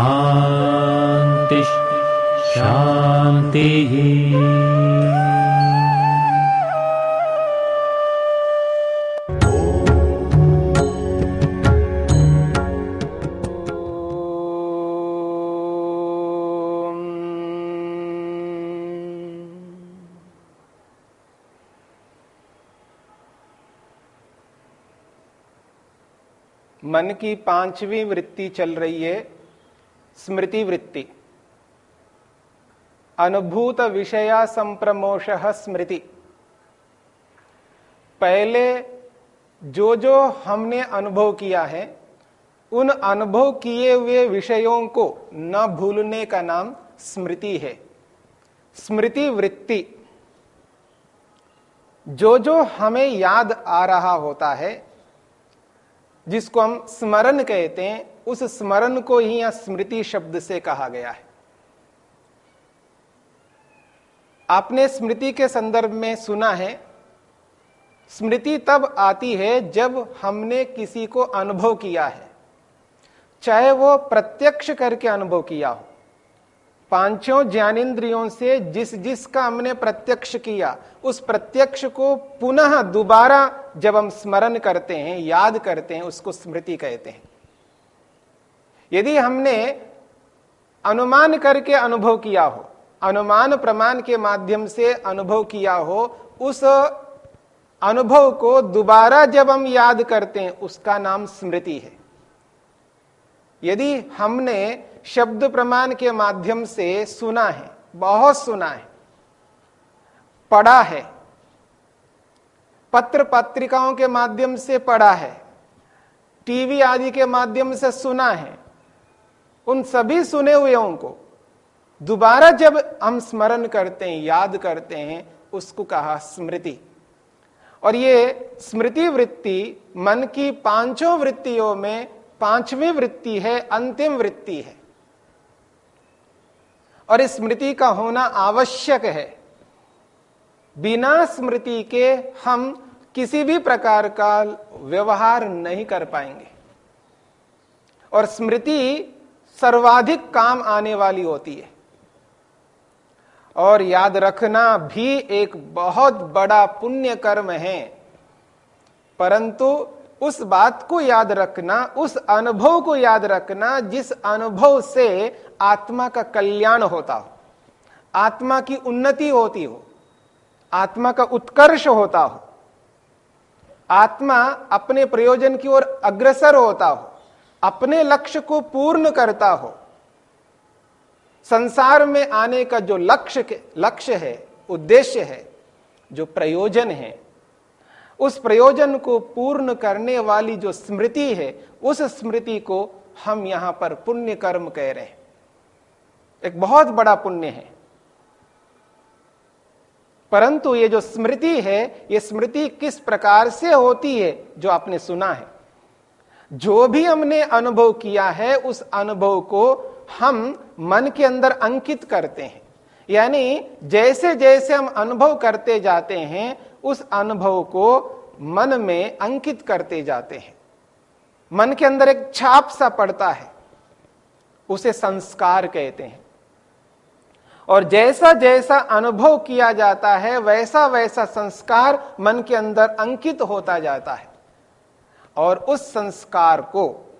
शान्तिः शान्तिः मन की पांचवी वृत्ति चल रही है। स्मृति वृत्ति अनुभूत विषया संप्रमोश स्मृति। पहले जो जो हमने अनुभव किया है, उन अनुभव किए हुए विषयों को न भूलने का नाम स्मृति है। स्मृति वृत्ति जो जो हमें याद आ रहा होता है, जिसको हम स्मरण कहते हैं उस स्मरण को ही यहाँ स्मृति शब्द से कहा गया है। आपने स्मृति के संदर्भ में सुना है, स्मृति तब आती है जब हमने किसी को अनुभव किया है, चाहे वो प्रत्यक्ष करके अनुभव किया हो। पाँचों ज्ञानेन्द्रियों से जिस जिसका हमने प्रत्यक्ष किया, उस प्रत्यक्ष को पुनः दोबारा जब हम स्मरण करते हैं, याद करते हैं, उसको स्मृति कहते हैं। यदि हमने अनुमान करके अनुभव किया हो, अनुमान प्रमाण के माध्यम से अनुभव किया हो, उस अनुभव को दोबारा जब हम याद करते हैं, उसका नाम स्मृति है। यदि हमने शब्द प्रमाण के माध्यम से सुना है, बहुत सुना है, पढ़ा है, पत्र पत्रिकाओं के माध्यम से पढ़ा है, टीवी आदि के माध्यम से सुना है उन सभी सुने हुए को दोबारा जब हम स्मरण करते हैं, याद करते हैं, उसको कहा स्मृति। और ये स्मृति वृत्ति मन की पाँचों वृत्तियों में पांचवी वृत्ति है, अंतिम वृत्ति है। और इस स्मृति का होना आवश्यक है। बिना स्मृति के हम किसी भी प्रकार का व्यवहार नहीं कर पाएँगे। और स्मृति सर्वाधिक काम आने वाली होती है। और याद रखना भी एक बहुत बड़ा पुण्य कर्म है। परंतु उस बात को याद रखना, उस अनुभव को याद रखना, जिस अनुभव से आत्मा का कल्याण होता हो, आत्मा की उन्नति होती हो, आत्मा का उत्कर्ष होता हो, आत्मा अपने प्रयोजन की ओर अग्रसर होता हो अपने लक्ष्य को पूर्ण करता हो। संसार में आने का जो लक्ष्य लक्ष्य है, उद्देश्य है, जो प्रयोजन है, उस प्रयोजन को पूर्ण करने वाली जो स्मृति है, उस स्मृति को हम यहाँ पर पुण्य कर्म कह रहे हैं। एक बहुत बड़ा पुण्य है। परंतु ये जो स्मृति है, ये स्मृति किस प्रकार से होती है, जो आपने सुना है? जो भी हमने अनुभव किया है, उस अनुभव को हम मन के अंदर अंकित करते हैं। यानी जैसे जैसे हम अनुभव करते जाते हैं, उस अनुभव को मन में अंकित करते जाते हैं। मन के अंदर एक छाप सा पड़ता है, उसे संस्कार कहते हैं। और जैसा जैसा अनुभव किया जाता है, वैसा वैसा संस्कार मन के अंदर अंकित होता जाता है। और उस संस्कार को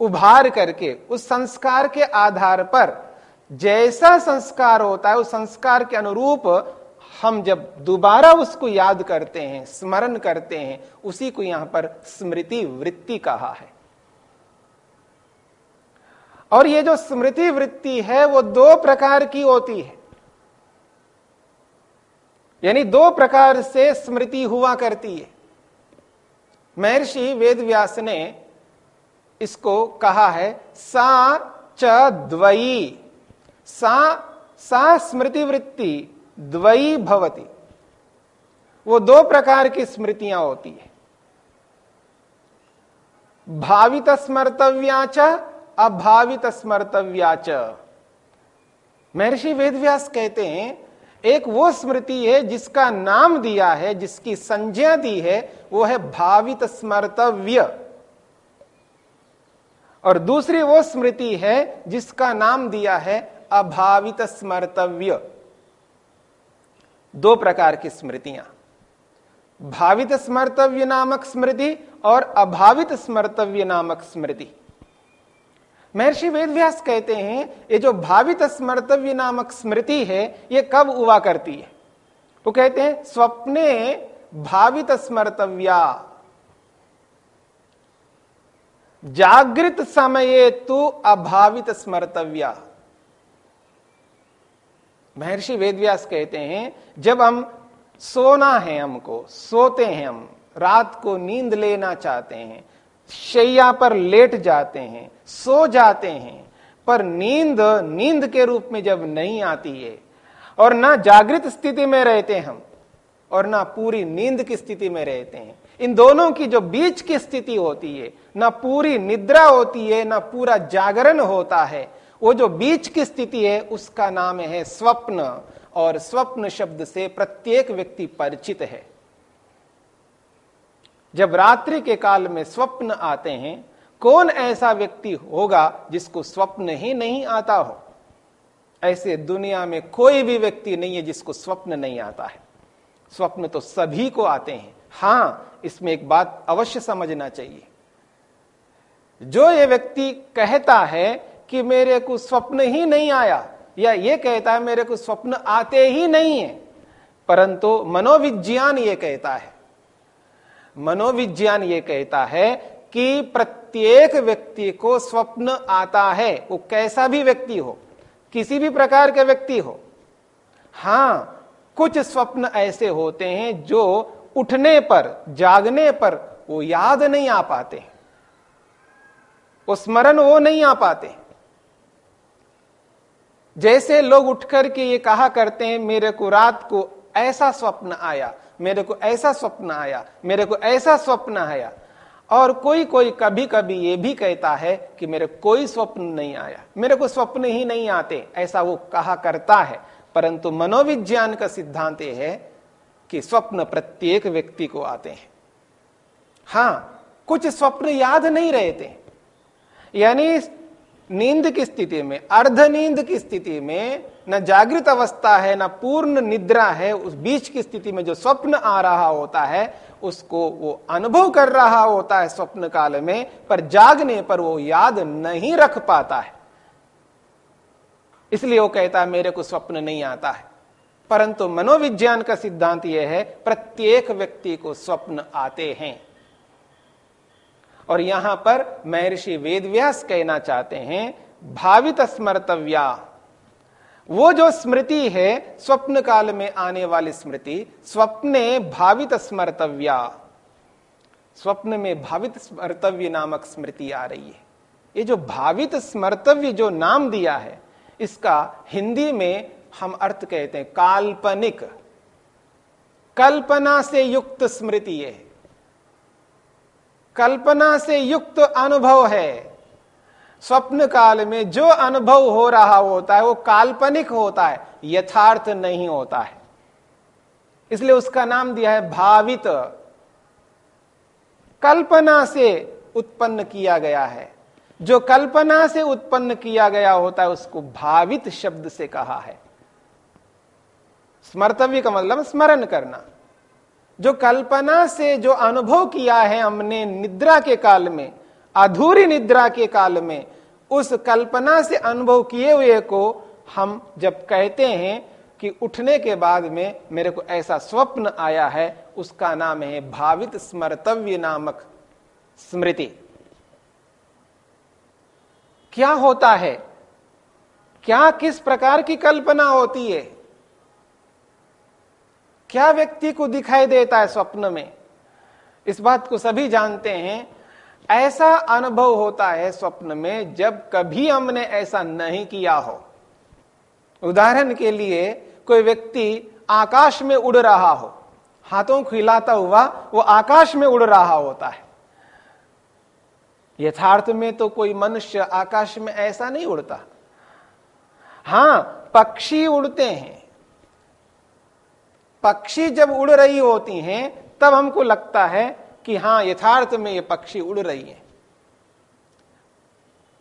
उभार करके, उस संस्कार के आधार पर जैसा संस्कार होता है, उस संस्कार के अनुरूप हम जब दोबारा उसको याद करते हैं, स्मरण करते हैं, उसी को यहाँ पर स्मृति वृत्ति कहा है। और ये जो स्मृति वृत्ति है, वो दो प्रकार की होती है। यानी दो प्रकार से स्मृति हुआ करती है। महर्षि वेदव्यास ने इसको कहा है, सा च द्वयी। सा सा स्मृति वृत्ति द्वयी भवती। वो दो प्रकार की स्मृतियाँ होती है। भावित स्मर्तव्याच अभावित स्मर्तव्याच महर्षि वेदव्यास कहते हैं एक वो स्मृति है जिसका नाम दिया है, जिसकी संज्ञा दी है, वो है भावित स्मर्तव्य। और दूसरी वो स्मृति है जिसका नाम दिया है अभावित स्मर्तव्य। दो प्रकार की स्मृतियाँ। भावित स्मर्तव्य नामक स्मृति और अभावित स्मर्तव्य नामक स्मृति। महर्षि वेदव्यास कहते हैं, ये जो भावित स्मर्तव्य नामक स्मृति है, ये कब हुआ करती है? वो कहते हैं, स्वप्ने भावित स्मर्तव्या। जागृत समय तो अभावित स्मर्तव्या। महर्षि वेदव्यास कहते हैं, जब हम सोना है हमको, सोते हैं हम, रात को नींद लेना चाहते हैं शैया पर लेट जाते हैं, सो जाते हैं, पर नींद नींद के रूप में जब नहीं आती है, और ना जागृत स्थिति में रहते हम, और ना पूरी नींद की स्थिति में रहते हैं, इन दोनों की जो बीच की स्थिति होती है, ना पूरी निद्रा होती है, ना पूरा जागरण होता है, वो जो बीच की स्थिति है, उसका नाम है स्वप्न, और स्वप्न शब्द से प्रत्येक व्यक्ति परिचित है। जब रात्रि के काल में स्वप्न आते हैं, कौन ऐसा व्यक्ति होगा जिसको स्वप्न ही नहीं आता हो? ऐसे दुनिया में कोई भी व्यक्ति नहीं है जिसको स्वप्न नहीं आता है। स्वप्न तो सभी को आते हैं। हाँ, इसमें एक बात अवश्य समझना चाहिए। जो ये व्यक्ति कहता है कि मेरे को स्वप्न ही नहीं आया, या ये कहता है मेरे को स्वप्न आते ही नहीं है, परंतु मनोविज्ञान ये कहता है मनोविज्ञान ये कहता है कि प्रत्येक व्यक्ति को स्वप्न आता है। वो कैसा भी व्यक्ति हो, किसी भी प्रकार के व्यक्ति हो, हाँ, कुछ स्वप्न ऐसे होते हैं जो उठने पर, जागने पर वो याद नहीं आ पाते। वो स्मरण वो नहीं आ पाते। जैसे लोग उठकर के ये कहा करते हैं, मेरे को रात को ऐसा स्वप्न आया मेरे को ऐसा स्वप्न आया, मेरे को ऐसा स्वप्न आया। और कोई कोई कभी कभी ये भी कहता है कि मेरे कोई स्वप्न नहीं आया। मेरे को स्वप्न ही नहीं आते, ऐसा वो कहा करता है। परंतु मनोविज्ञान का सिद्धांत यह है कि स्वप्न प्रत्येक व्यक्ति को आते हैं। हाँ, कुछ स्वप्न याद नहीं रहते। यानी नींद की स्थिति में, अर्ध नींद की स्थिति में न जागृत अवस्था है, न पूर्ण निद्रा है, उस बीच की स्थिति में जो स्वप्न आ रहा होता है, उसको वो अनुभव कर रहा होता है स्वप्न काल में, पर जागने पर वो याद नहीं रख पाता है। इसलिए वो कहता है, मेरे को स्वप्न नहीं आता है। परंतु मनोविज्ञान का सिद्धांत यह है, प्रत्येक व्यक्ति को स्वप्न आते हैं। और यहाँ पर महर्षि वेदव्यास कहना चाहते हैं, भावित स्मर्तव्या वो जो स्मृति है, स्वप्न काल में आने वाली स्मृति, स्वप्ने भावित स्मर्तव्या। स्वप्न में भावित स्मर्तव्य नामक स्मृति आ रही है। ये जो भावित स्मर्तव्य जो नाम दिया है, इसका हिंदी में हम अर्थ कहते हैं काल्पनिक। कल्पना से युक्त स्मृति है। कल्पना से युक्त अनुभव है। स्वप्न काल में जो अनुभव हो रहा होता है, वो काल्पनिक होता है, यथार्थ नहीं होता है। इसलिए उसका नाम दिया है भावित। कल्पना से उत्पन्न किया गया है। जो कल्पना से उत्पन्न किया गया होता है, उसको भावित शब्द से कहा है। स्मर्तव्य का मतलब स्मरण करना। जो कल्पना से जो अनुभव किया है हमने निद्रा के काल में अधूरी निद्रा के काल में उस कल्पना से अनुभव किए हुए को हम जब कहते हैं कि उठने के बाद में मेरे को ऐसा स्वप्न आया है, उसका नाम है भावित स्मर्तव्य नामक स्मृति। क्या होता है? क्या किस प्रकार की कल्पना होती है? क्या व्यक्ति को दिखाई देता है स्वप्न में? इस बात को सभी जानते हैं ऐसा अनुभव होता है स्वप्न में जब कभी हमने ऐसा नहीं किया हो। उदाहरण के लिए कोई व्यक्ति आकाश में उड़ रहा हो, हाथों को हिलाता हुआ वो आकाश में उड़ रहा होता है। यथार्थ में तो कोई मनुष्य आकाश में ऐसा नहीं उड़ता। हाँ, पक्षी उड़ते हैं। पक्षी जब उड़ रही होती हैं, तब हमको लगता है कि हाँ, यथार्थ में ये पक्षी उड़ रही है।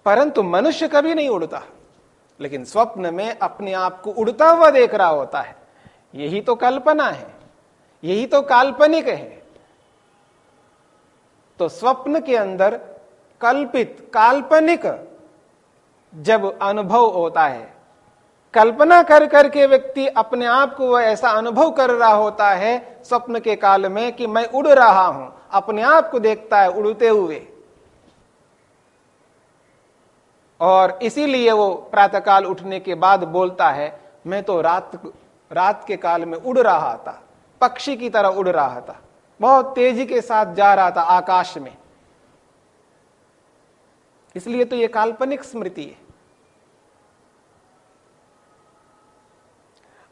परंतु मनुष्य कभी नहीं उड़ता, लेकिन स्वप्न में अपने आप को उड़ता हुआ देख रहा होता है। यही तो कल्पना है, यही तो काल्पनिक है। तो स्वप्न के अंदर कल्पित, काल्पनिक जब अनुभव होता है, कल्पना कर करके व्यक्ति अपने आप को वह ऐसा अनुभव कर रहा होता है स्वप्न के काल में कि मैं उड़ रहा हूँ। अपने आप को देखता है उड़ते हुए। और इसीलिए वो प्रातःकाल उठने के बाद बोलता है, मैं तो रात रात के काल में उड़ रहा था, पक्षी की तरह उड़ रहा था, बहुत तेज़ी के साथ जा रहा था आकाश में। इसलिए तो यह काल्पनिक स्मृति है।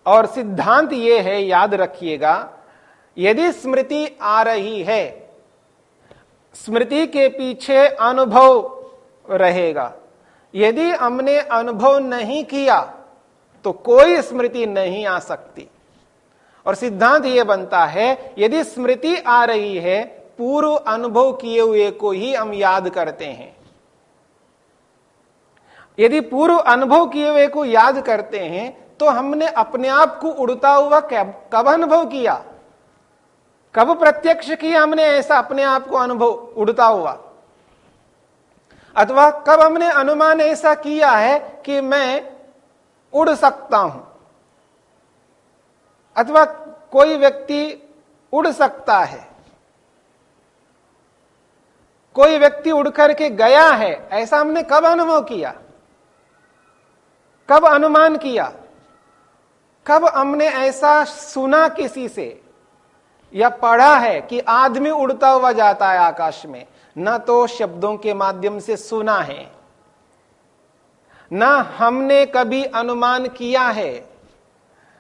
और सिद्धांत यह है, याद रखिएगा, यदि स्मृति आ रही है स्मृति के पीछे अनुभव रहेगा। यदि हमने अनुभव नहीं किया तो कोई स्मृति नहीं आ सकती। और सिद्धांत यह बनता है, यदि स्मृति आ रही है, पूर्व अनुभव किए हुए को ही हम याद करते हैं। यदि पूर्व अनुभव किए हुए को याद करते हैं तो हमने अपने आप को उड़ता हुआ कब अनुभव किया? कब प्रत्यक्ष किया हमने ऐसा अपने आप को अनुभव? उड़ता हुआ। अथवा कब हमने अनुमान ऐसा किया है कि मैं उड़ सकता हूँ? अथवा कोई व्यक्ति उड़ सकता है? कोई व्यक्ति उड़ करके गया है, ऐसा हमने कब अनुभव किया? कब अनुमान किया? कब हमने ऐसा सुना किसी से? या पढ़ा है कि आदमी उड़ता हुआ जाता है आकाश में, न तो शब्दों के माध्यम से सुना है, न हमने कभी अनुमान किया है,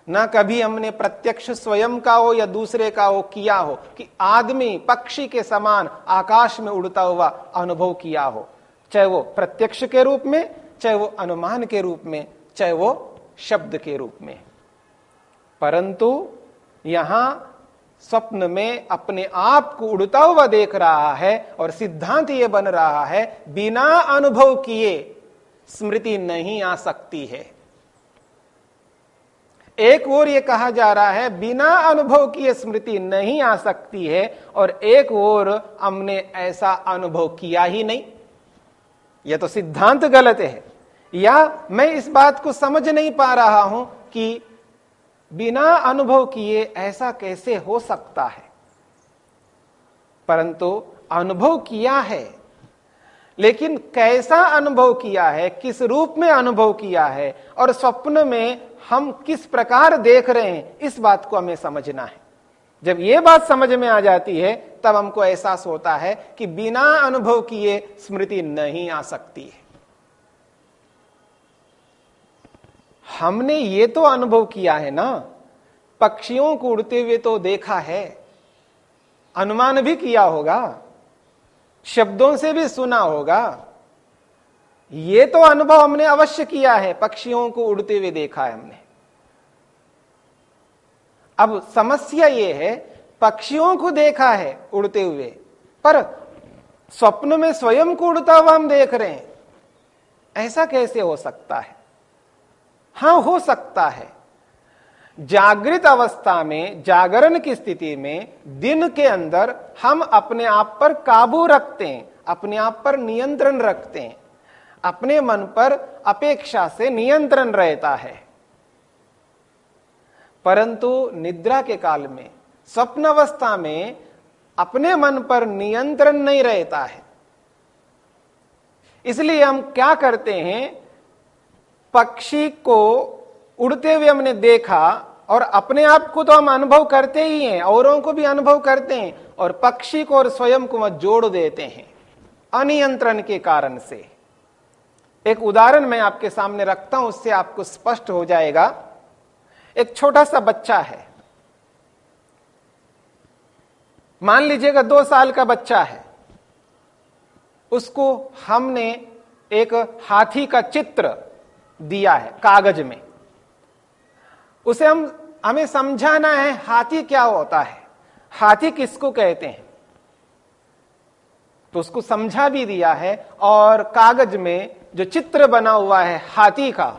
न कभी हमने प्रत्यक्ष स्वयं का हो या दूसरे का हो किया हो कि आदमी, पक्षी के समान आकाश में उड़ता हुआ अनुभव किया हो। चाहे वो प्रत्यक्ष के रूप में, चाहे वो अनुमान के रूप में, चाहे वो शब्द के रूप में। परंतु यहाँ स्वप्न में अपने आप को उड़ता हुआ देख रहा है और सिद्धांत यह बन रहा है, बिना अनुभव किए स्मृति नहीं आ सकती है। एक ओर यह कहा जा रहा है, बिना अनुभव किए स्मृति नहीं आ सकती है और एक ओर हमने ऐसा अनुभव किया ही नहीं। यह तो सिद्धांत गलत है। या मैं इस बात को समझ नहीं पा रहा हूँ कि बिना अनुभव किए ऐसा कैसे हो सकता है? परंतु अनुभव किया है, लेकिन कैसा अनुभव किया है, किस रूप में अनुभव किया है, और स्वप्न में हम किस प्रकार देख रहे हैं, इस बात को हमें समझना है। जब यह बात समझ में आ जाती है, तब हमको एहसास होता है कि बिना अनुभव किए स्मृति नहीं आ सकती है। हमने ये तो अनुभव किया है ना? पक्षियों को उड़ते हुए तो देखा है। अनुमान भी किया होगा। शब्दों से भी सुना होगा। ये तो अनुभव हमने अवश्य किया है, पक्षियों को उड़ते हुए देखा है हमने। अब समस्या ये है, पक्षियों को देखा है उड़ते हुए, पर स्वप्न में स्वयं को उड़ता हुआ हम देख रहे हैं। ऐसा कैसे हो सकता है? हाँ, हो सकता है। जागृत अवस्था में, जागरण की स्थिति में, दिन के अंदर हम अपने आप पर काबू रखते हैं, अपने आप पर नियंत्रण रखते हैं। अपने मन पर अपेक्षा से नियंत्रण रहता है। परंतु निद्रा के काल में, स्वप्न अवस्था में अपने मन पर नियंत्रण नहीं रहता है। इसलिए हम क्या करते हैं पक्षी को उड़ते हुए हमने देखा और अपने आप को तो हम अनुभव करते ही हैं, औरों को भी अनुभव करते हैं और पक्षी को और स्वयं को वह जोड़ देते हैं, अनियंत्रण के कारण से। एक उदाहरण मैं आपके सामने रखता हूँ, उससे आपको स्पष्ट हो जाएगा। एक छोटा सा बच्चा है। मान लीजिएगा दो साल का बच्चा है। उसको हमने एक हाथी का चित्र दिया है, कागज़ में। उसे हम, हमें समझाना है, हाथी क्या होता है। हाथी किसको कहते हैं? तो उसको समझा भी दिया है और कागज़ में जो चित्र बना हुआ है, हाथी का,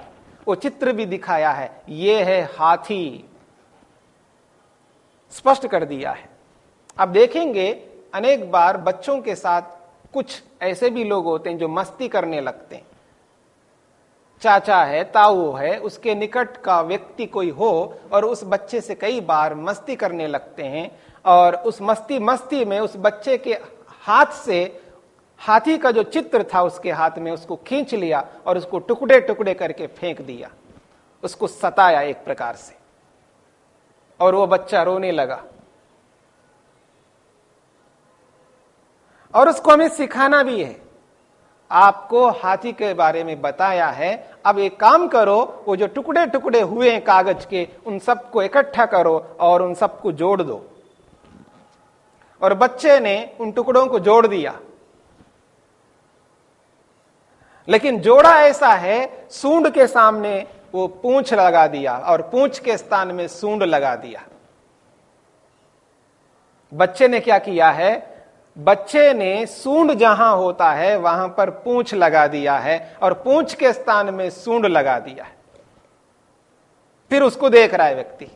वो चित्र भी दिखाया है। ये है हाथी। स्पष्ट कर दिया है। अब देखेंगे, अनेक बार बच्चों के साथ कुछ ऐसे भी लोग होते हैं जो मस्ती करने लगते हैं। चाचा है, ताऊ है, उसके निकट का व्यक्ति कोई हो और उस बच्चे से कई बार मस्ती करने लगते हैं और उस मस्ती मस्ती में उस बच्चे के हाथ से, हाथी का जो चित्र था उसके हाथ में उसको खींच लिया और उसको टुकड़े टुकड़े करके फेंक दिया। उसको सताया एक प्रकार से। और वो बच्चा रोने लगा। और उसको हमें सिखाना भी है। आपको हाथी के बारे में बताया है। अब एक काम करो, वो जो टुकड़े टुकड़े हुए हैं कागज़ के, उन सबको इकट्ठा करो और उन सबको जोड़ दो। और बच्चे ने उन टुकड़ों को जोड़ दिया। लेकिन जोड़ा ऐसा है, सूंड के सामने वो पूंछ लगा दिया और पूंछ के स्थान में सूंड लगा दिया। बच्चे ने क्या किया है? बच्चे ने सूंड जहाँ होता है, वहाँ पर पूंछ लगा दिया है और पूंछ के स्थान में सूंड लगा दिया है। फिर उसको देख रहा है व्यक्ति।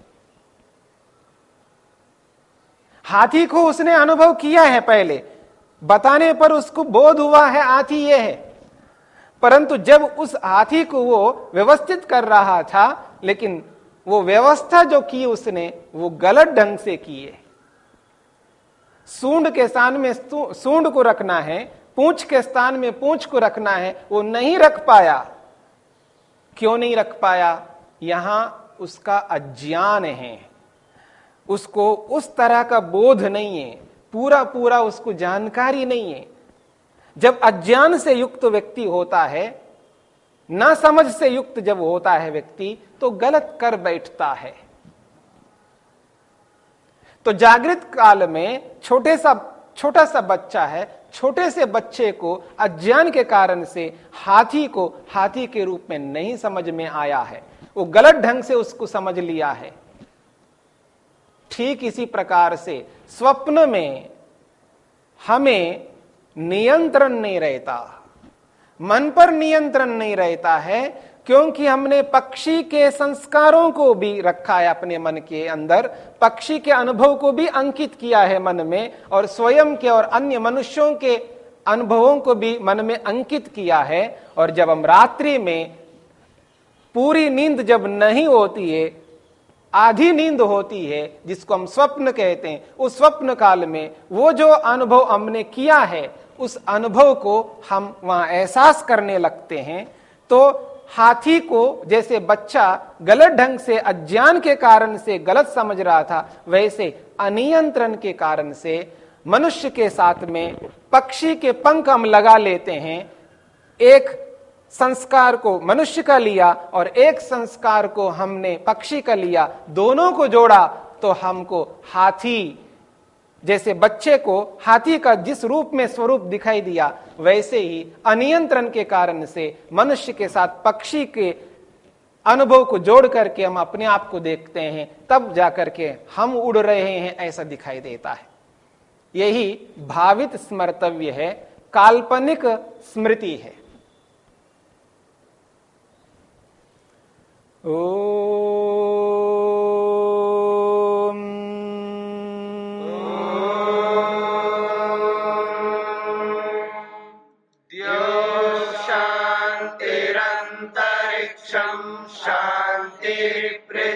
हाथी को उसने अनुभव किया है पहले। बताने पर उसको बोध हुआ है, हाथी यह है। परंतु जब उस हाथी को वो व्यवस्थित कर रहा था, लेकिन वो व्यवस्था जो की उसने, वो गलत ढंग से की है। सूंड के स्थान में सूंड को रखना है, पूंछ के स्थान में पूंछ को रखना है, वो नहीं रख पाया। क्यों नहीं रख पाया? यहाँ उसका अज्ञान है। उसको उस तरह का बोध नहीं है। पूरा पूरा उसको जानकारी नहीं है। जब अज्ञान से युक्त व्यक्ति होता है, ना समझ से युक्त जब होता है व्यक्ति तो गलत कर बैठता है। तो जागृत काल में छोटे सा, छोटा सा बच्चा है, छोटे से बच्चे को अज्ञान के कारण से हाथी को, हाथी के रूप में नहीं समझ में आया है। वो गलत ढंग से उसको समझ लिया है। ठीक इसी प्रकार से स्वप्न में हमें नियंत्रण नहीं रहता। मन पर नियंत्रण नहीं रहता है क्योंकि हमने पक्षी के संस्कारों को भी रखा है अपने मन के अंदर। पक्षी के अनुभव को भी अंकित किया है मन में और स्वयं के और अन्य मनुष्यों के अनुभवों को भी मन में अंकित किया है। और जब हम रात्रि में पूरी नींद जब नहीं होती है, आधी नींद होती है, जिसको हम स्वप्न कहते हैं, उस स्वप्न काल में वो जो अनुभव हमने किया है, उस अनुभव को हम वहाँ एहसास करने लगते हैं। तो हाथी को जैसे बच्चा गलत ढंग से अज्ञान के कारण से गलत समझ रहा था, वैसे अनियंत्रण के कारण से मनुष्य के साथ में पक्षी के पंख हम लगा लेते हैं। एक संस्कार को मनुष्य का लिया और एक संस्कार को हमने पक्षी का लिया। दोनों को जोड़ा तो हमको हाथी जैसे बच्चे को हाथी का जिस रूप में स्वरूप दिखाई दिया, वैसे ही अनियंत्रण के कारण से मनुष्य के साथ पक्षी के अनुभव को जोड़ करके हम अपने आप को देखते हैं, तब जाकर के हम उड़ रहे हैं, ऐसा दिखाई देता है। यही भावित स्मर्तव्य है, काल्पनिक स्मृति है। ओ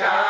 ॐ शान्ति शान्ति शान्ति